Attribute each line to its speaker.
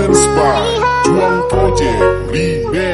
Speaker 1: Evans by Juan Project Remix.